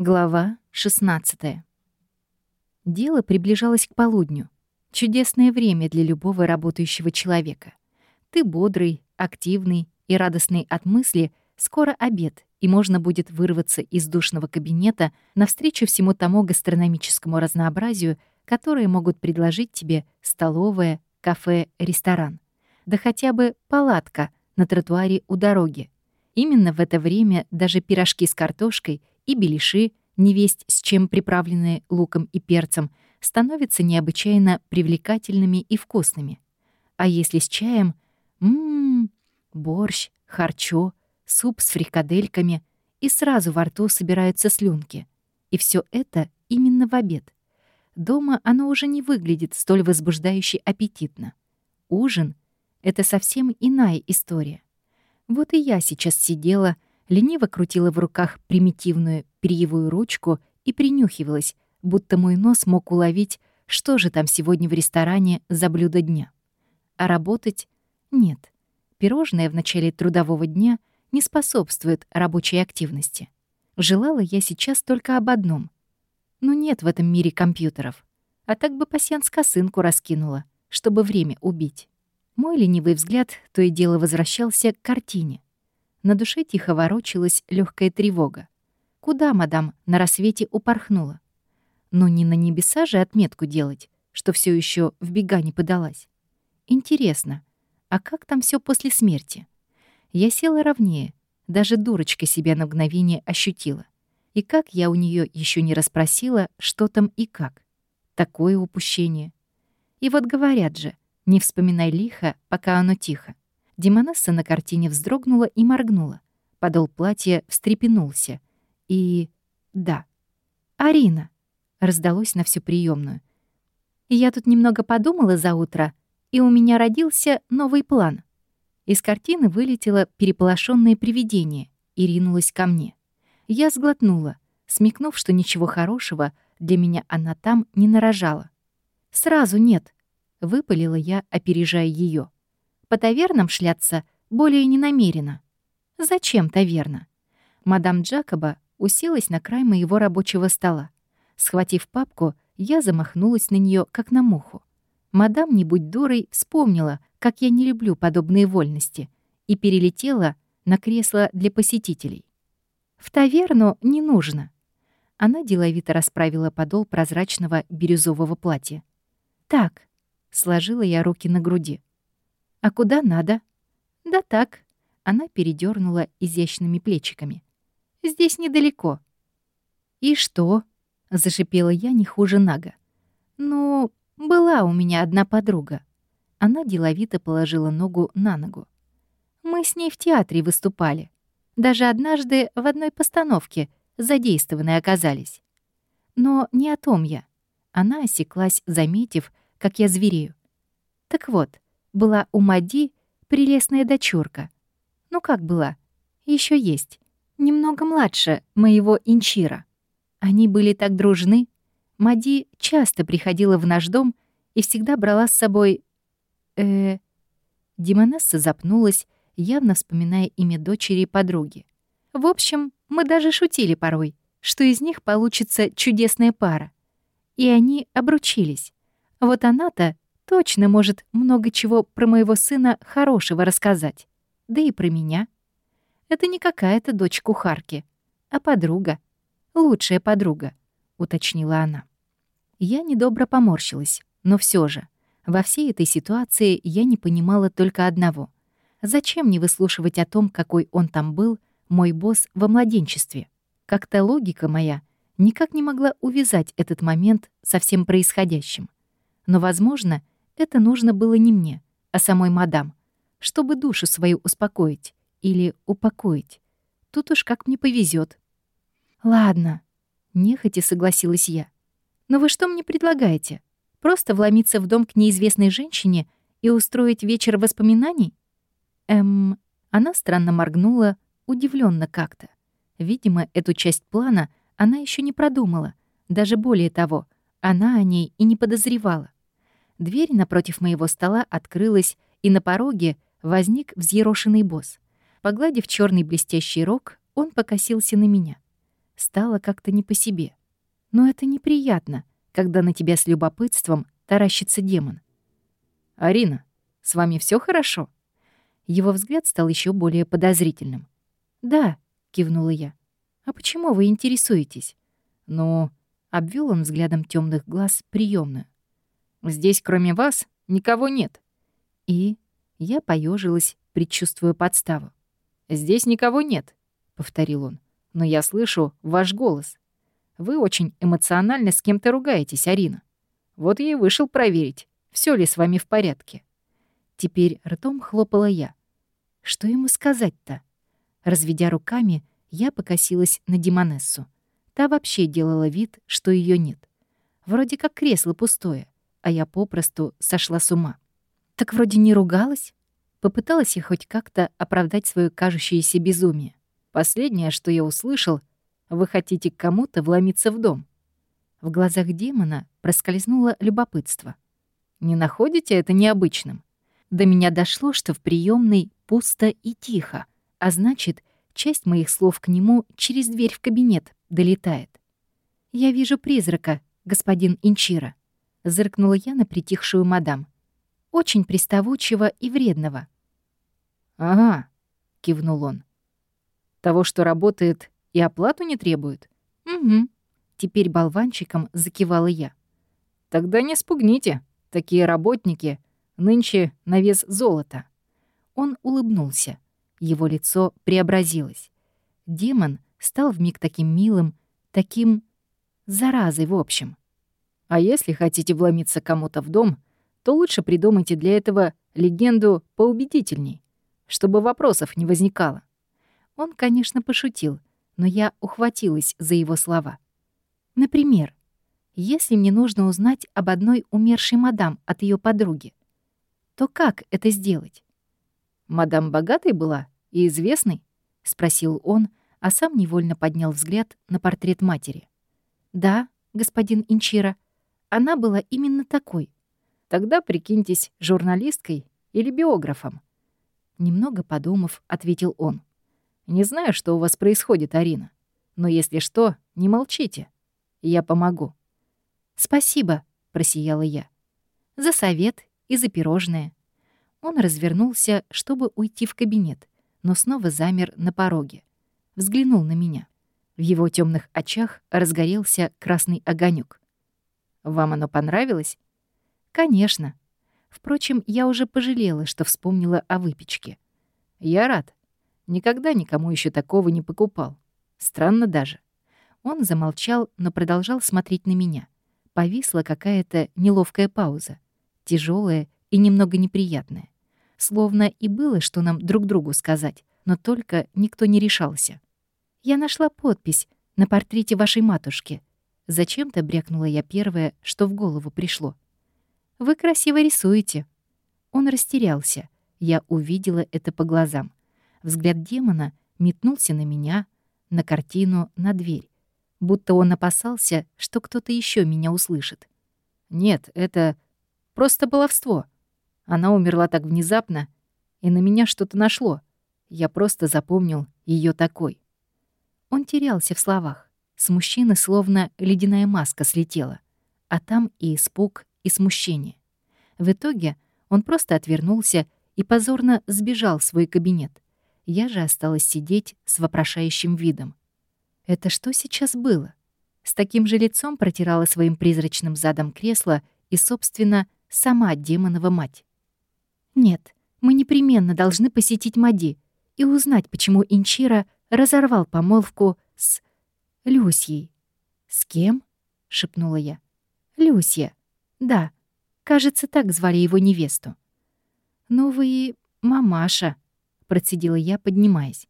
Глава 16. Дело приближалось к полудню. Чудесное время для любого работающего человека. Ты бодрый, активный и радостный от мысли, скоро обед, и можно будет вырваться из душного кабинета навстречу всему тому гастрономическому разнообразию, которое могут предложить тебе столовая, кафе, ресторан. Да хотя бы палатка на тротуаре у дороги. Именно в это время даже пирожки с картошкой и беляши, невесть с чем приправленные луком и перцем, становятся необычайно привлекательными и вкусными. А если с чаем — ммм, борщ, харчо, суп с фрикадельками, и сразу во рту собираются слюнки. И все это именно в обед. Дома оно уже не выглядит столь возбуждающе аппетитно. Ужин — это совсем иная история. Вот и я сейчас сидела — лениво крутила в руках примитивную перьевую ручку и принюхивалась, будто мой нос мог уловить, что же там сегодня в ресторане за блюдо дня. А работать — нет. Пирожное в начале трудового дня не способствует рабочей активности. Желала я сейчас только об одном. Но нет в этом мире компьютеров. А так бы пасьянс косынку раскинула, чтобы время убить. Мой ленивый взгляд то и дело возвращался к картине. На душе тихо ворочалась легкая тревога. Куда мадам на рассвете упорхнула? Но не на небеса же отметку делать, что все еще в бега не подалась. Интересно, а как там все после смерти? Я села ровнее, даже дурочка себя на мгновение ощутила. И как я у нее еще не расспросила, что там и как. Такое упущение. И вот говорят же, не вспоминай лихо, пока оно тихо. Демонесса на картине вздрогнула и моргнула. Подол платья встрепенулся. И... да. «Арина!» — раздалось на всю приемную. «Я тут немного подумала за утро, и у меня родился новый план». Из картины вылетело переполошенное привидение и ринулось ко мне. Я сглотнула, смекнув, что ничего хорошего для меня она там не нарожала. «Сразу нет», — выпалила я, опережая ее. По тавернам шляться более не намерена. Зачем таверна? Мадам Джакоба уселась на край моего рабочего стола. Схватив папку, я замахнулась на нее как на муху. Мадам, не будь дурой, вспомнила, как я не люблю подобные вольности, и перелетела на кресло для посетителей. «В таверну не нужно». Она деловито расправила подол прозрачного бирюзового платья. «Так», — сложила я руки на груди. «А куда надо?» «Да так», — она передернула изящными плечиками. «Здесь недалеко». «И что?» — зашипела я не хуже Нага. «Ну, была у меня одна подруга». Она деловито положила ногу на ногу. «Мы с ней в театре выступали. Даже однажды в одной постановке задействованы оказались. Но не о том я». Она осеклась, заметив, как я зверею. «Так вот, была у Мади прелестная дочурка. Ну как была? Еще есть. Немного младше моего Инчира. Они были так дружны. Мади часто приходила в наш дом и всегда брала с собой... э Демонесса запнулась, явно вспоминая имя дочери и подруги. В общем, мы даже шутили порой, что из них получится чудесная пара. И они обручились. Вот она-то точно может много чего про моего сына хорошего рассказать. Да и про меня. Это не какая-то дочь кухарки, а подруга. Лучшая подруга, уточнила она. Я недобро поморщилась, но все же, во всей этой ситуации я не понимала только одного. Зачем мне выслушивать о том, какой он там был, мой босс во младенчестве? Как-то логика моя никак не могла увязать этот момент со всем происходящим. Но, возможно, это нужно было не мне, а самой мадам, чтобы душу свою успокоить или упокоить. Тут уж как мне повезет. «Ладно», — нехотя согласилась я. «Но вы что мне предлагаете? Просто вломиться в дом к неизвестной женщине и устроить вечер воспоминаний?» Эм, она странно моргнула, удивленно как-то. Видимо, эту часть плана она еще не продумала. Даже более того, она о ней и не подозревала. Дверь напротив моего стола открылась, и на пороге возник взъерошенный босс. Погладив черный блестящий рог, он покосился на меня. стало как-то не по себе. Но это неприятно, когда на тебя с любопытством таращится демон. «Арина, с вами все хорошо?» Его взгляд стал еще более подозрительным. «Да», — кивнула я. «А почему вы интересуетесь?» «Ну...» — обвел он взглядом темных глаз приемную. «Здесь, кроме вас, никого нет». И я поежилась, предчувствуя подставу. «Здесь никого нет», — повторил он. «Но я слышу ваш голос. Вы очень эмоционально с кем-то ругаетесь, Арина. Вот я и вышел проверить, все ли с вами в порядке». Теперь ртом хлопала я. Что ему сказать-то? Разведя руками, я покосилась на Димонессу. Та вообще делала вид, что ее нет. Вроде как кресло пустое, а я попросту сошла с ума. Так вроде не ругалась. Попыталась я хоть как-то оправдать свое кажущееся безумие. Последнее, что я услышал, вы хотите кому-то вломиться в дом. В глазах демона проскользнуло любопытство. Не находите это необычным? До меня дошло, что в приемной пусто и тихо, а значит, часть моих слов к нему через дверь в кабинет долетает. «Я вижу призрака, господин Инчира», — зыркнула я на притихшую мадам. «Очень приставучего и вредного». «Ага», — кивнул он. «Того, что работает и оплату не требует?» «Угу», — теперь болванчиком закивала я. «Тогда не спугните, такие работники нынче на вес золота». Он улыбнулся. Его лицо преобразилось. Демон стал вмиг таким милым, таким заразой в общем. А если хотите вломиться кому-то в дом, то лучше придумайте для этого легенду поубедительней, чтобы вопросов не возникало. Он, конечно, пошутил, но я ухватилась за его слова. Например, если мне нужно узнать об одной умершей мадам от ее подруги, то как это сделать? «Мадам богатой была и известной?» — спросил он, а сам невольно поднял взгляд на портрет матери. «Да, господин Инчира, она была именно такой. Тогда прикиньтесь журналисткой или биографом». Немного подумав, ответил он. «Не знаю, что у вас происходит, Арина, но если что, не молчите. Я помогу». «Спасибо», — просияла я. «За совет и за пирожное». Он развернулся, чтобы уйти в кабинет, но снова замер на пороге. Взглянул на меня. В его темных очах разгорелся красный огонек. «Вам оно понравилось?» «Конечно. Впрочем, я уже пожалела, что вспомнила о выпечке. Я рад. Никогда никому еще такого не покупал. Странно даже». Он замолчал, но продолжал смотреть на меня. Повисла какая-то неловкая пауза, тяжелая и немного неприятное. Словно и было, что нам друг другу сказать, но только никто не решался. «Я нашла подпись на портрете вашей матушки». Зачем-то брякнула я первое, что в голову пришло. «Вы красиво рисуете». Он растерялся. Я увидела это по глазам. Взгляд демона метнулся на меня, на картину, на дверь. Будто он опасался, что кто-то еще меня услышит. «Нет, это просто баловство», она умерла так внезапно, и на меня что-то нашло. Я просто запомнил ее такой. Он терялся в словах. С мужчины словно ледяная маска слетела. А там и испуг, и смущение. В итоге он просто отвернулся и позорно сбежал в свой кабинет. Я же осталась сидеть с вопрошающим видом. Это что сейчас было? С таким же лицом протирала своим призрачным задом кресло и, собственно, сама демонова мать. Нет, мы непременно должны посетить Мади и узнать, почему Инчира разорвал помолвку с Люсьей. «С кем?» — шепнула я. «Люсья. Да, кажется, так звали его невесту». «Ну вы мамаша», — процедила я, поднимаясь.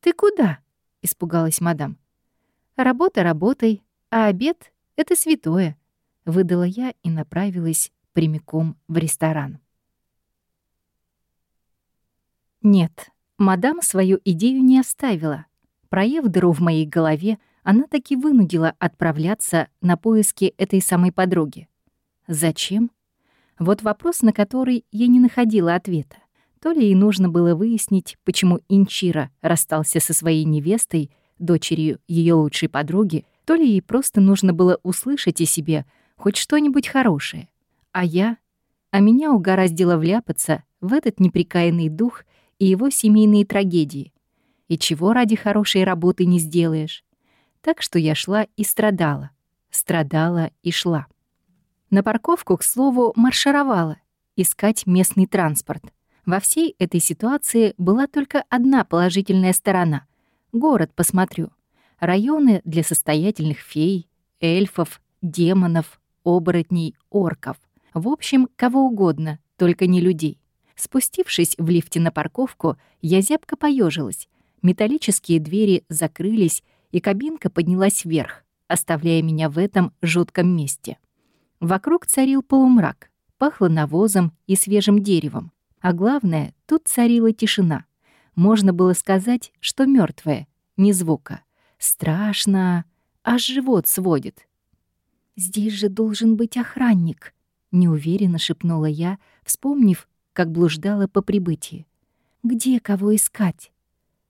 «Ты куда?» — испугалась мадам. «Работа работой, а обед — это святое», — выдала я и направилась прямиком в ресторан. Нет, мадам свою идею не оставила. Проев дыру в моей голове, она таки вынудила отправляться на поиски этой самой подруги. Зачем? Вот вопрос, на который я не находила ответа. То ли ей нужно было выяснить, почему Инчира расстался со своей невестой, дочерью ее лучшей подруги, то ли ей просто нужно было услышать о себе хоть что-нибудь хорошее. А я... А меня угораздило вляпаться в этот неприкаянный дух и его семейные трагедии. И чего ради хорошей работы не сделаешь. Так что я шла и страдала. Страдала и шла. На парковку, к слову, маршировала. Искать местный транспорт. Во всей этой ситуации была только одна положительная сторона. Город посмотрю. Районы для состоятельных фей, эльфов, демонов, оборотней, орков. В общем, кого угодно, только не людей. Спустившись в лифте на парковку, я зябко поежилась. Металлические двери закрылись, и кабинка поднялась вверх, оставляя меня в этом жутком месте. Вокруг царил полумрак, пахло навозом и свежим деревом. А главное, тут царила тишина. Можно было сказать, что мертвая, ни звука. Страшно, аж живот сводит. «Здесь же должен быть охранник», — неуверенно шепнула я, вспомнив, как блуждала по прибытии. «Где кого искать?»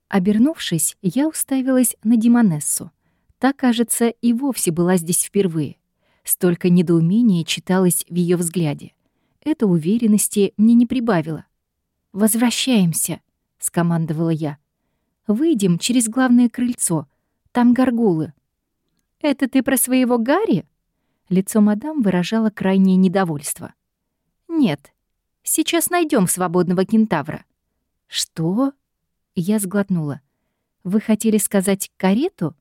Обернувшись, я уставилась на Димонессу. Та, кажется, и вовсе была здесь впервые. Столько недоумения читалось в ее взгляде. Это уверенности мне не прибавило. «Возвращаемся», — скомандовала я. «Выйдем через главное крыльцо. Там горгулы». «Это ты про своего Гарри?» Лицо мадам выражало крайнее недовольство. «Нет, сейчас найдем свободного кентавра». «Что?» Я сглотнула. «Вы хотели сказать карету?»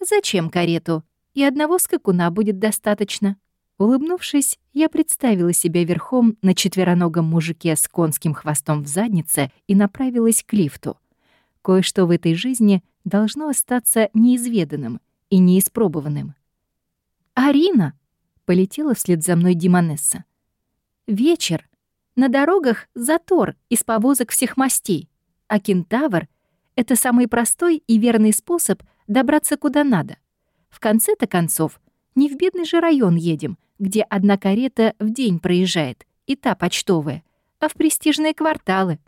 «Зачем карету? И одного скакуна будет достаточно». Улыбнувшись, я представила себя верхом на четвероногом мужике с конским хвостом в заднице и направилась к лифту. Кое-что в этой жизни должно остаться неизведанным и неиспробованным. «Арина!» Полетела вслед за мной Димонесса. Вечер. На дорогах затор из повозок всех мастей. А кентавр — это самый простой и верный способ добраться куда надо. В конце-то концов, не в бедный же район едем, где одна карета в день проезжает, и та почтовая, а в престижные кварталы.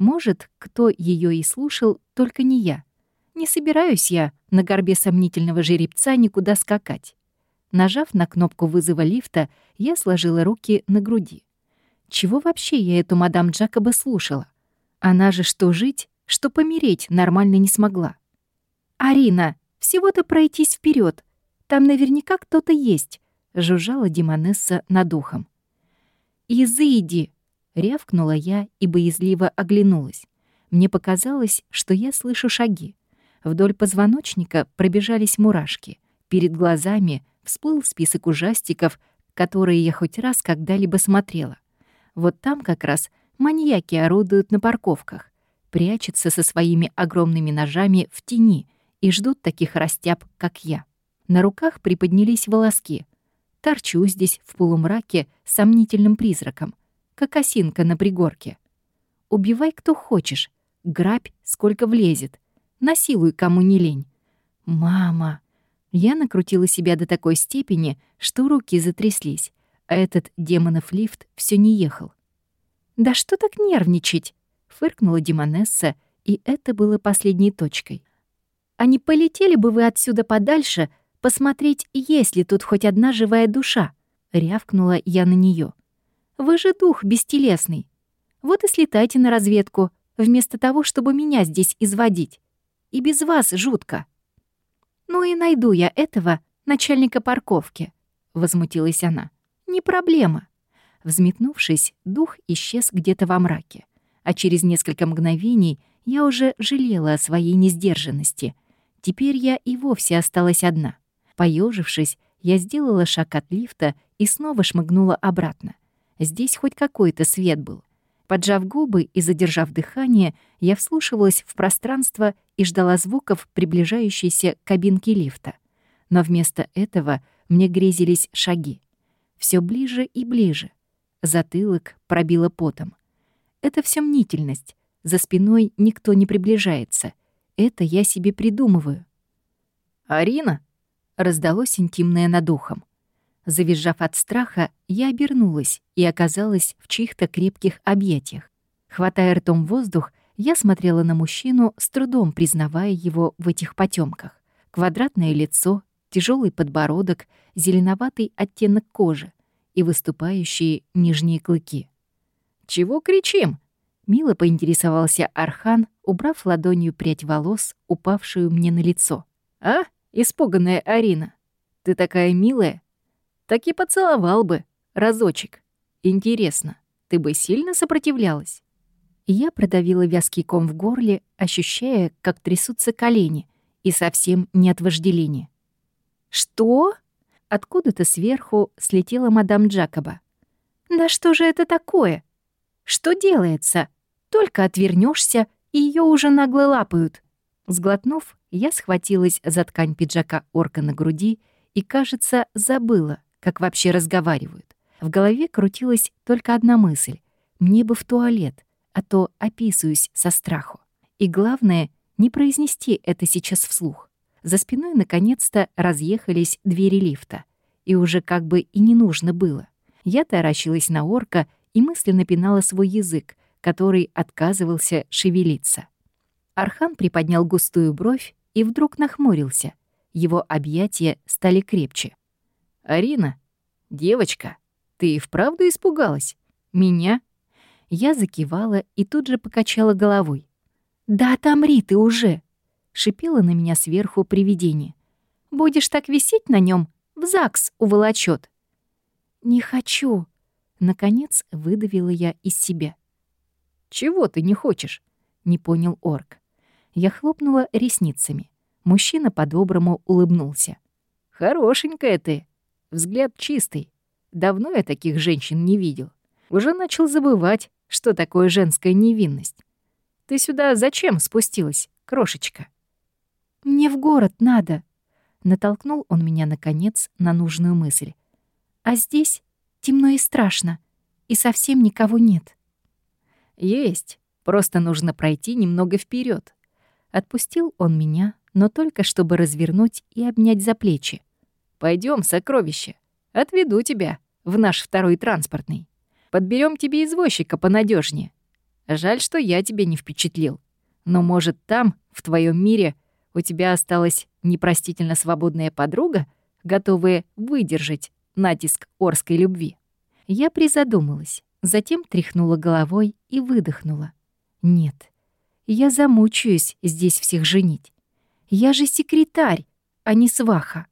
Может, кто ее и слушал, только не я. Не собираюсь я на горбе сомнительного жеребца никуда скакать. Нажав на кнопку вызова лифта, я сложила руки на груди. Чего вообще я эту мадам Джакоба слушала? Она же что жить, что помереть нормально не смогла. «Арина, всего-то пройтись вперед. Там наверняка кто-то есть», — жужжала Димонесса над ухом. «Изыди!» — рявкнула я и боязливо оглянулась. Мне показалось, что я слышу шаги. Вдоль позвоночника пробежались мурашки. Перед глазами — всплыл список ужастиков, которые я хоть раз когда-либо смотрела. Вот там как раз маньяки орудуют на парковках, прячутся со своими огромными ножами в тени и ждут таких растяб, как я. На руках приподнялись волоски. Торчу здесь в полумраке сомнительным призраком, как осинка на пригорке. Убивай, кто хочешь, грабь, сколько влезет, насилуй, кому не лень. «Мама!» Я накрутила себя до такой степени, что руки затряслись, а этот демонов лифт все не ехал. «Да что так нервничать?» — фыркнула Демонесса, и это было последней точкой. «А не полетели бы вы отсюда подальше, посмотреть, есть ли тут хоть одна живая душа?» — рявкнула я на нее. «Вы же дух бестелесный. Вот и слетайте на разведку, вместо того, чтобы меня здесь изводить. И без вас жутко». «Ну и найду я этого начальника парковки», — возмутилась она. «Не проблема». Взметнувшись, дух исчез где-то во мраке. А через несколько мгновений я уже жалела о своей несдержанности. Теперь я и вовсе осталась одна. Поежившись, я сделала шаг от лифта и снова шмыгнула обратно. Здесь хоть какой-то свет был. Поджав губы и задержав дыхание, я вслушивалась в пространство и ждала звуков приближающейся кабинки лифта. Но вместо этого мне грезились шаги. Все ближе и ближе. Затылок пробило потом. Это все мнительность. За спиной никто не приближается. Это я себе придумываю. «Арина?» — раздалось интимное над ухом. Завизжав от страха, я обернулась и оказалась в чьих-то крепких объятиях. Хватая ртом воздух, Я смотрела на мужчину, с трудом признавая его в этих потемках. Квадратное лицо, тяжелый подбородок, зеленоватый оттенок кожи и выступающие нижние клыки. «Чего кричим?» — мило поинтересовался Архан, убрав ладонью прядь волос, упавшую мне на лицо. «А, испуганная Арина, ты такая милая. Так и поцеловал бы, разочек. Интересно, ты бы сильно сопротивлялась?» Я продавила вязкий ком в горле, ощущая, как трясутся колени, и совсем не от вожделения. «Что?» Откуда-то сверху слетела мадам Джакоба. «Да что же это такое? Что делается? Только отвернешься, и ее уже нагло лапают». Сглотнув, я схватилась за ткань пиджака орка на груди и, кажется, забыла, как вообще разговаривают. В голове крутилась только одна мысль. Мне бы в туалет, а то описываюсь со страху. И главное, не произнести это сейчас вслух. За спиной наконец-то разъехались двери лифта. И уже как бы и не нужно было. Я таращилась на орка и мысленно пинала свой язык, который отказывался шевелиться. Архан приподнял густую бровь и вдруг нахмурился. Его объятия стали крепче. «Арина, девочка, ты и вправду испугалась? Меня?» Я закивала и тут же покачала головой. «Да отомри ты уже!» — шипело на меня сверху привидение. «Будешь так висеть на нем, в ЗАГС уволочет». «Не хочу!» — наконец выдавила я из себя. «Чего ты не хочешь?» — не понял орк. Я хлопнула ресницами. Мужчина по-доброму улыбнулся. «Хорошенькая ты. Взгляд чистый. Давно я таких женщин не видел. Уже начал забывать, что такое женская невинность. Ты сюда зачем спустилась, крошечка?» «Мне в город надо», — натолкнул он меня, наконец, на нужную мысль. «А здесь темно и страшно, и совсем никого нет». «Есть, просто нужно пройти немного вперед. Отпустил он меня, но только чтобы развернуть и обнять за плечи. Пойдем, сокровище, отведу тебя в наш второй транспортный. Подберем тебе извозчика понадежнее. Жаль, что я тебя не впечатлил. Но, может, там, в твоем мире, у тебя осталась непростительно свободная подруга, готовая выдержать натиск орской любви?» Я призадумалась, затем тряхнула головой и выдохнула. «Нет, я замучаюсь здесь всех женить. Я же секретарь, а не сваха».